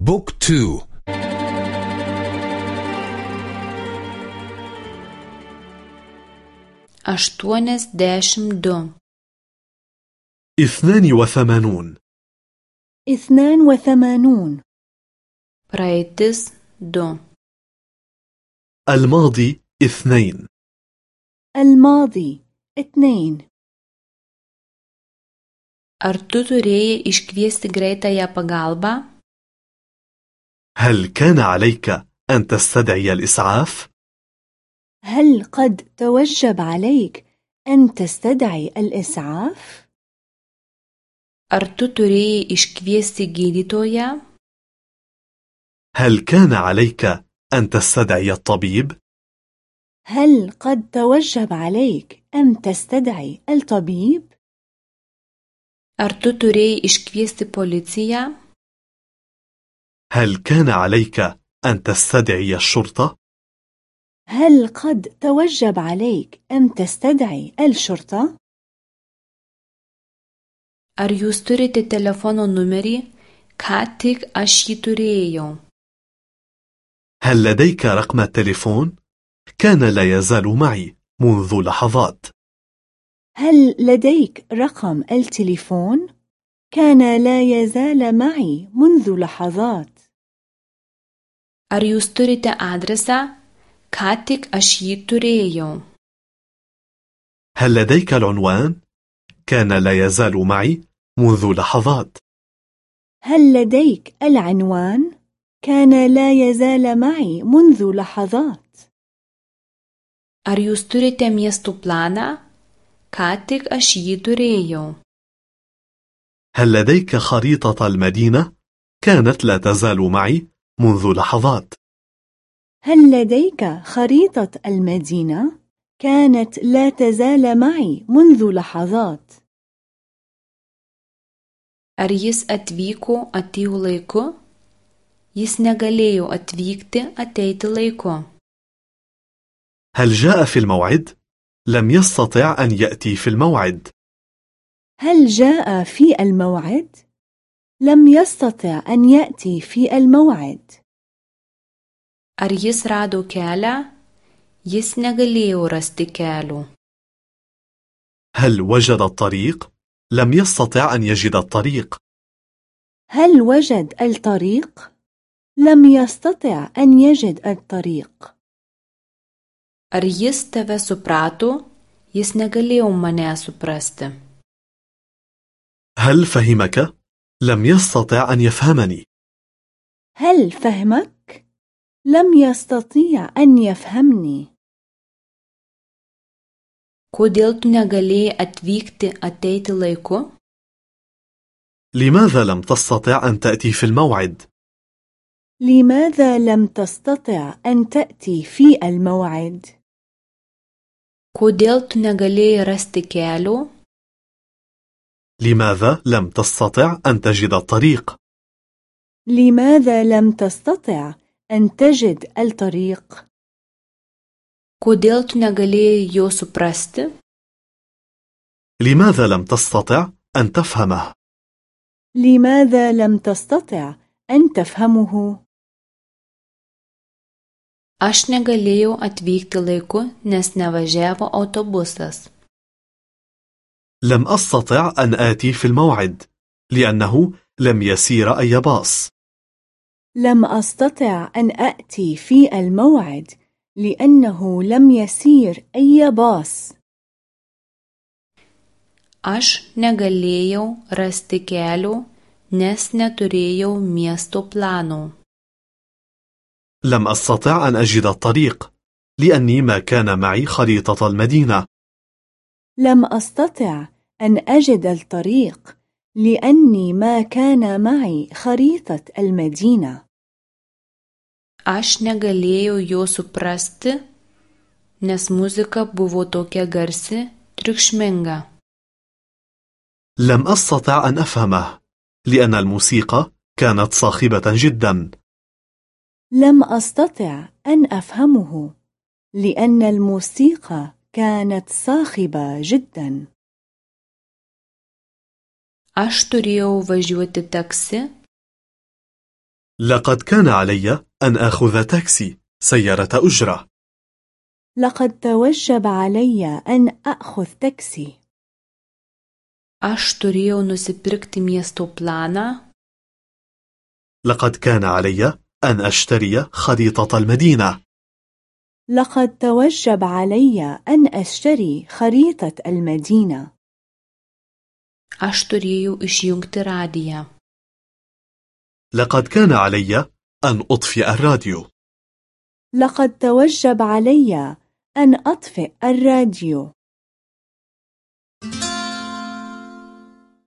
book two. aštuoniasdešimt du اثنان وثمانون. اثنان وثمانون. praeitis du الماضي اثنين. الماضي اثنين. Ar tu turėjai iškviesti greitąją pagalbą? هل كان عليك أن تستدعي الإسعاف؟ هل قد توجب عليك أن تستدعي الإسعاف؟ Ar tu turėjai iškviesti gydytoją? هل كان عليك أن تستدعي الطبيب؟ هل قد توجب عليك أن تستدعي الطبيب؟ Ar tu turėjai iškviesti policiją? هل كان عليك أن تستدعي الشرطة؟ هل قد توجب عليك أن تستدعي الشرطة؟ Ar jūs turite telefono numerį? Ką tik aš jį turėjau. هل لديك رقم التليفون؟ كان لا يزال معي منذ لحظات هل لديك رقم التليفون؟ كان لا يزال معي منذ لحظات Ar jūs turite adresą? Ką tik aš jį turėjau. هل لديك العنوان؟ كان لا يزال معي منذ لحظات هل لديك العنوان؟ كان لا يزال معي منذ لحظات Ar jūs turite miestų planą? Ką tik aš jį turėjau. هل لديك خريطة المدينة؟ كانت لا تزال معي منذ لحظات هل لديك خريطة المدينة؟ كانت لا تزال معي منذ لحظات Ar jis atvyko atėjo laiku? Jis negalėjo atvykti ateiti laiku. هل جاء في الموعد؟ لم يستطع أن يأتي في الموعد هل جاء في الموعد؟ لم يستطع أن يأتي في الموعد Ar jis rado kelią? Jis negalėjo rasti kelių. هل وجد الطريق؟ لم يستطع أن يجد الطريق هل وجد الطريق؟ لم يستطع أن يجد الطريق Ar jis tave suprato? Jis negalėjo mane suprasti. هل فهمك؟ لم يستطع أن يفهمني هل فهمك؟ لم يستطيع أن يفهمني Kodėl tu negalėjai atvykti ateiti laiku? لماذا لم تستطع أن تأتي في الموعد؟ لماذا لم تستطع أن تأتي في الموعد؟ Kodėl tu negalėjai rasti kelio? لماذا لم تستطع أن تجد الطريق؟ لماذا لم تستطع أن تجد الطريق؟ Kodėl tu negalėjai jo suprasti? لماذا لم تستطع أن تفهمه؟ لماذا لم تستطع أن تفهمه؟ Aš negalėjau atvykti laiku, nes nevažiavo autobusas. لم أستطع أن آتي في الموعد لأنه لم يسير أي باص. لم أستطع أن أأتي في الموعد لأنه لم يسير أي باص. Aš negalėjau rasti kelio, nes neturėjau miesto plano. لم أستطع أن أجد الطريق لأني ما كان معي خريطة المدينة. لم أستطع أن أجد الطريق لأني ما كان معي خريطة المدينة. Aš negalėjau jo suprasti, nes muzika buvo tokia garsi, triukšminga. لم أستطع أن أفهمه لأن الموسيقى كانت صاخبة جدا. لم أستطع أن أفهمه لأن الموسيقى كانت صاخبة جدا. Aš turėjau važiuoti taksi, لقد كان علي أن آخذ تاكسي سيارة أجرة لقد توجب علي أن أخذ تاكسي. Aš turėjau nusipirkti miesto planą. لقد كان علي أن أشتري خريطة المدينة. لقد توجب علي أن أشتري خريطة المدينة. Aš turėjau išjungti radiją. لقد كان علي أن أطفئ الراديو. لقد توجب علي أن أطفئ الراديو.